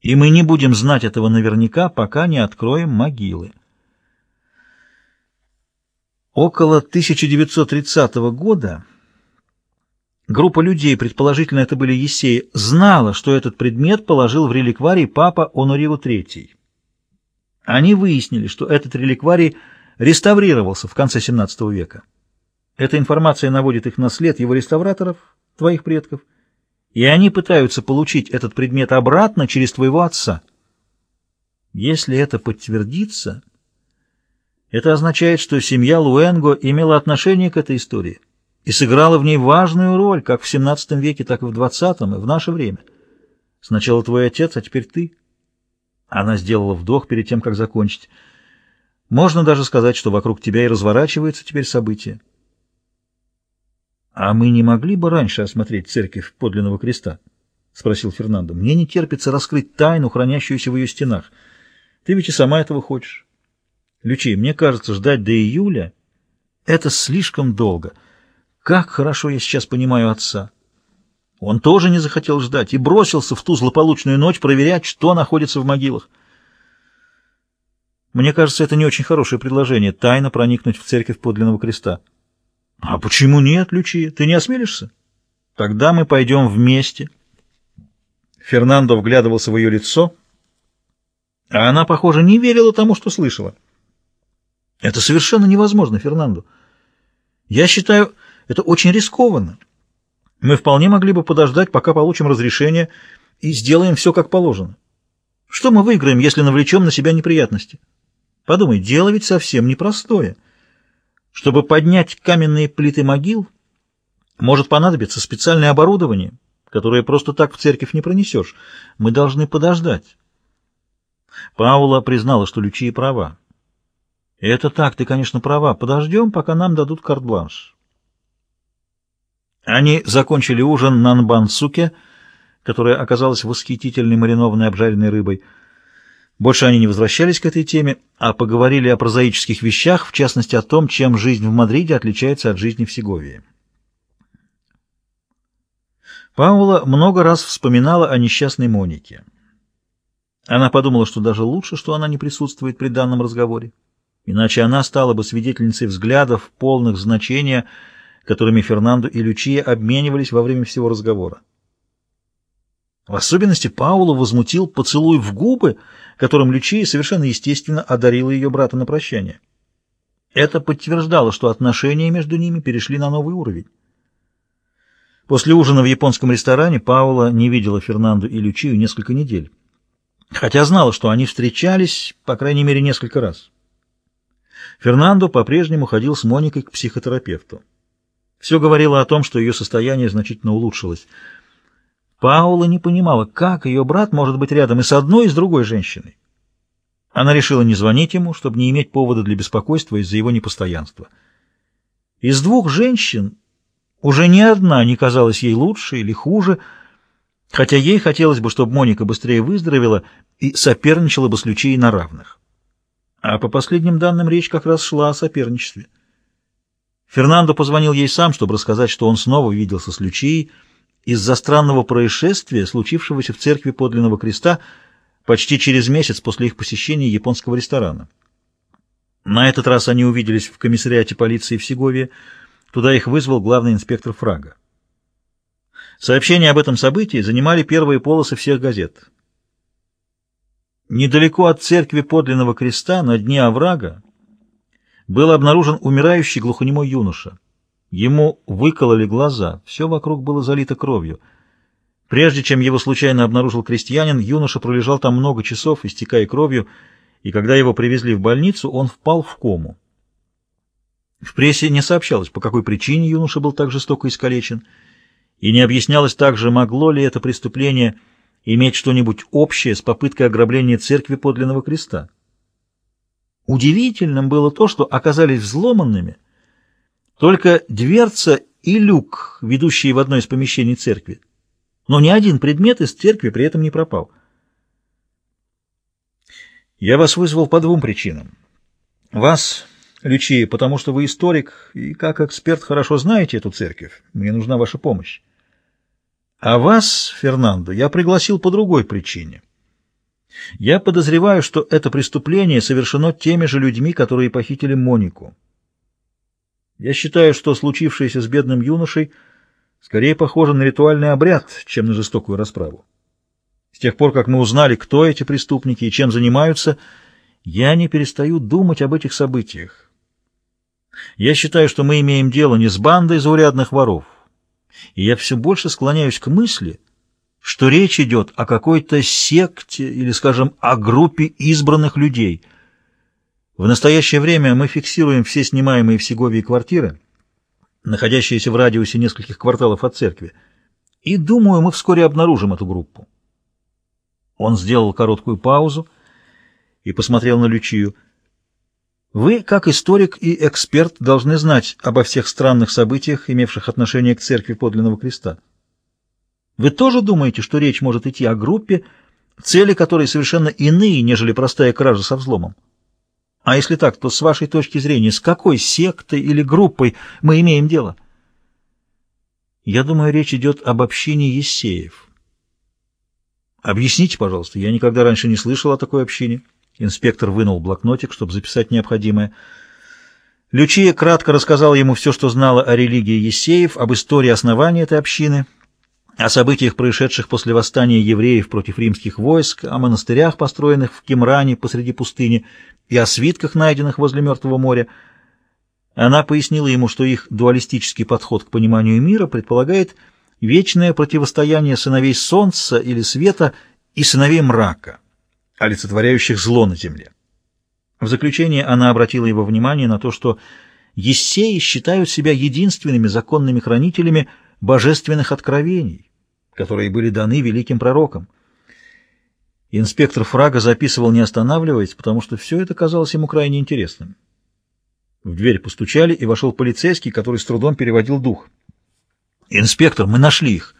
И мы не будем знать этого наверняка, пока не откроем могилы. Около 1930 года группа людей, предположительно это были Есеи, знала, что этот предмет положил в реликварий папа Онорио III. Они выяснили, что этот реликварий реставрировался в конце XVII века. Эта информация наводит их на след его реставраторов, твоих предков, и они пытаются получить этот предмет обратно через твоего отца. Если это подтвердится, это означает, что семья Луэнго имела отношение к этой истории и сыграла в ней важную роль как в XVII веке, так и в XX, и в наше время. Сначала твой отец, а теперь ты. Она сделала вдох перед тем, как закончить. Можно даже сказать, что вокруг тебя и разворачиваются теперь события. «А мы не могли бы раньше осмотреть церковь подлинного креста?» — спросил Фернандо. «Мне не терпится раскрыть тайну, хранящуюся в ее стенах. Ты ведь и сама этого хочешь». Лючи, мне кажется, ждать до июля — это слишком долго. Как хорошо я сейчас понимаю отца. Он тоже не захотел ждать и бросился в ту злополучную ночь проверять, что находится в могилах. Мне кажется, это не очень хорошее предложение — тайно проникнуть в церковь подлинного креста. А почему нет, Лючия? Ты не осмелишься? Тогда мы пойдем вместе. Фернандо вглядывался в ее лицо, а она, похоже, не верила тому, что слышала. Это совершенно невозможно, Фернандо. Я считаю, это очень рискованно. Мы вполне могли бы подождать, пока получим разрешение, и сделаем все как положено. Что мы выиграем, если навлечем на себя неприятности? Подумай, дело ведь совсем непростое. Чтобы поднять каменные плиты могил, может понадобиться специальное оборудование, которое просто так в церковь не пронесешь. Мы должны подождать. Паула признала, что Лючия права. Это так, ты, конечно, права. Подождем, пока нам дадут карт-бланш. Они закончили ужин на нбансуке, которая оказалась восхитительной маринованной обжаренной рыбой. Больше они не возвращались к этой теме, а поговорили о прозаических вещах, в частности о том, чем жизнь в Мадриде отличается от жизни в Сеговии. Паула много раз вспоминала о несчастной Монике. Она подумала, что даже лучше, что она не присутствует при данном разговоре иначе она стала бы свидетельницей взглядов, полных значения, которыми Фернандо и Лючия обменивались во время всего разговора. В особенности Паулу возмутил поцелуй в губы, которым Лючия совершенно естественно одарила ее брата на прощание. Это подтверждало, что отношения между ними перешли на новый уровень. После ужина в японском ресторане Паула не видела Фернанду и Лючию несколько недель, хотя знала, что они встречались, по крайней мере, несколько раз. Фернандо по-прежнему ходил с Моникой к психотерапевту. Все говорило о том, что ее состояние значительно улучшилось. Паула не понимала, как ее брат может быть рядом и с одной, и с другой женщиной. Она решила не звонить ему, чтобы не иметь повода для беспокойства из-за его непостоянства. Из двух женщин уже ни одна не казалась ей лучше или хуже, хотя ей хотелось бы, чтобы Моника быстрее выздоровела и соперничала бы с Лючией на равных. А по последним данным речь как раз шла о соперничестве. Фернандо позвонил ей сам, чтобы рассказать, что он снова виделся с Лючией из-за странного происшествия, случившегося в церкви подлинного креста почти через месяц после их посещения японского ресторана. На этот раз они увиделись в комиссариате полиции в Сегове. Туда их вызвал главный инспектор Фрага. Сообщения об этом событии занимали первые полосы всех газет. Недалеко от церкви подлинного креста, на дне оврага, был обнаружен умирающий глухонемой юноша. Ему выкололи глаза, все вокруг было залито кровью. Прежде чем его случайно обнаружил крестьянин, юноша пролежал там много часов, истекая кровью, и когда его привезли в больницу, он впал в кому. В прессе не сообщалось, по какой причине юноша был так жестоко искалечен, и не объяснялось также, могло ли это преступление – иметь что-нибудь общее с попыткой ограбления церкви подлинного креста. Удивительным было то, что оказались взломанными только дверца и люк, ведущие в одно из помещений церкви. Но ни один предмет из церкви при этом не пропал. Я вас вызвал по двум причинам. Вас, Лючи, потому что вы историк и как эксперт хорошо знаете эту церковь. Мне нужна ваша помощь. А вас, Фернандо, я пригласил по другой причине. Я подозреваю, что это преступление совершено теми же людьми, которые похитили Монику. Я считаю, что случившееся с бедным юношей скорее похоже на ритуальный обряд, чем на жестокую расправу. С тех пор, как мы узнали, кто эти преступники и чем занимаются, я не перестаю думать об этих событиях. Я считаю, что мы имеем дело не с бандой заурядных воров, и я все больше склоняюсь к мысли, что речь идет о какой-то секте или, скажем, о группе избранных людей. В настоящее время мы фиксируем все снимаемые в Сеговии квартиры, находящиеся в радиусе нескольких кварталов от церкви, и, думаю, мы вскоре обнаружим эту группу. Он сделал короткую паузу и посмотрел на Лючию. Вы, как историк и эксперт, должны знать обо всех странных событиях, имевших отношение к церкви подлинного креста. Вы тоже думаете, что речь может идти о группе, цели которой совершенно иные, нежели простая кража со взломом? А если так, то с вашей точки зрения, с какой сектой или группой мы имеем дело? Я думаю, речь идет об общине Ессеев. Объясните, пожалуйста, я никогда раньше не слышал о такой общине. Инспектор вынул блокнотик, чтобы записать необходимое. Лючия кратко рассказал ему все, что знала о религии Есеев, об истории основания этой общины, о событиях, происшедших после восстания евреев против римских войск, о монастырях, построенных в Кимране посреди пустыни, и о свитках, найденных возле Мертвого моря. Она пояснила ему, что их дуалистический подход к пониманию мира предполагает вечное противостояние сыновей солнца или света и сыновей мрака олицетворяющих зло на земле. В заключение она обратила его внимание на то, что Ессеи считают себя единственными законными хранителями божественных откровений, которые были даны великим пророкам. Инспектор Фрага записывал, не останавливаясь, потому что все это казалось ему крайне интересным. В дверь постучали, и вошел полицейский, который с трудом переводил дух. «Инспектор, мы нашли их.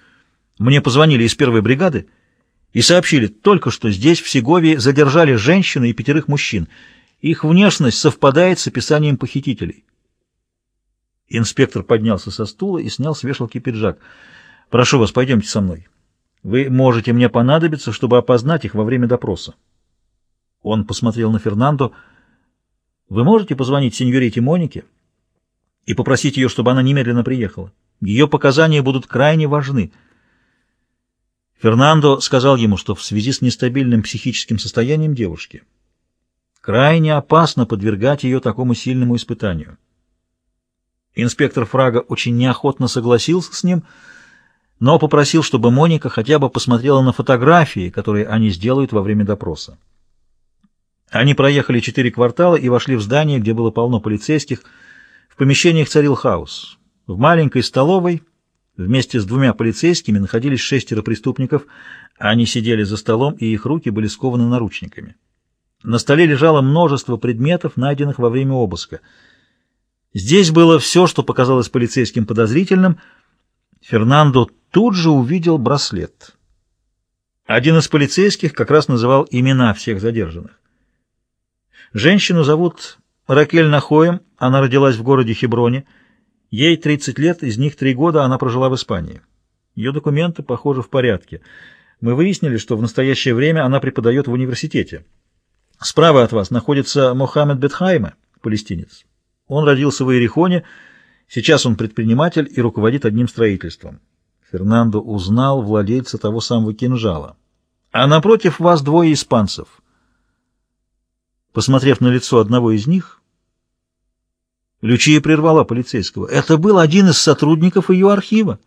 Мне позвонили из первой бригады и сообщили, только что здесь, в Сеговии, задержали женщину и пятерых мужчин. Их внешность совпадает с описанием похитителей. Инспектор поднялся со стула и снял с вешалки пиджак. «Прошу вас, пойдемте со мной. Вы можете мне понадобиться, чтобы опознать их во время допроса». Он посмотрел на Фернандо. «Вы можете позвонить сеньорите Монике и попросить ее, чтобы она немедленно приехала? Ее показания будут крайне важны». Фернандо сказал ему, что в связи с нестабильным психическим состоянием девушки крайне опасно подвергать ее такому сильному испытанию. Инспектор Фрага очень неохотно согласился с ним, но попросил, чтобы Моника хотя бы посмотрела на фотографии, которые они сделают во время допроса. Они проехали четыре квартала и вошли в здание, где было полно полицейских. В помещениях царил хаос. В маленькой столовой Вместе с двумя полицейскими находились шестеро преступников. Они сидели за столом, и их руки были скованы наручниками. На столе лежало множество предметов, найденных во время обыска. Здесь было все, что показалось полицейским подозрительным. Фернандо тут же увидел браслет. Один из полицейских как раз называл имена всех задержанных. Женщину зовут Ракель Нахоем, она родилась в городе Хеброне, Ей 30 лет, из них три года она прожила в Испании. Ее документы, похоже, в порядке. Мы выяснили, что в настоящее время она преподает в университете. Справа от вас находится Мохаммед Бетхайме, палестинец. Он родился в Иерихоне, сейчас он предприниматель и руководит одним строительством. Фернандо узнал владельца того самого кинжала. А напротив вас двое испанцев. Посмотрев на лицо одного из них, Лючия прервала полицейского. Это был один из сотрудников ее архива.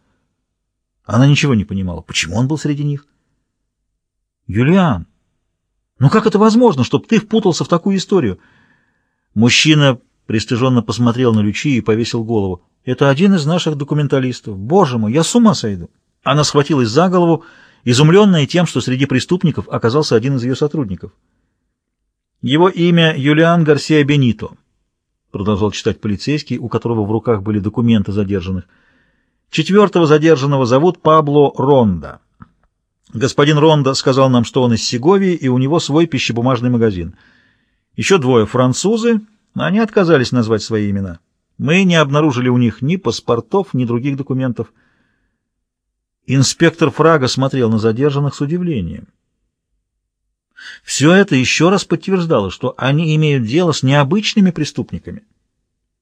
Она ничего не понимала. Почему он был среди них? Юлиан, ну как это возможно, чтобы ты впутался в такую историю? Мужчина пристыженно посмотрел на Лючи и повесил голову. Это один из наших документалистов. Боже мой, я с ума сойду. Она схватилась за голову, изумленная тем, что среди преступников оказался один из ее сотрудников. Его имя Юлиан Гарсия Бенито продолжал читать полицейский, у которого в руках были документы задержанных. Четвертого задержанного зовут Пабло Ронда. Господин Ронда сказал нам, что он из Сеговии, и у него свой пищебумажный магазин. Еще двое французы, они отказались назвать свои имена. Мы не обнаружили у них ни паспортов, ни других документов. Инспектор Фрага смотрел на задержанных с удивлением. Все это еще раз подтверждало, что они имеют дело с необычными преступниками.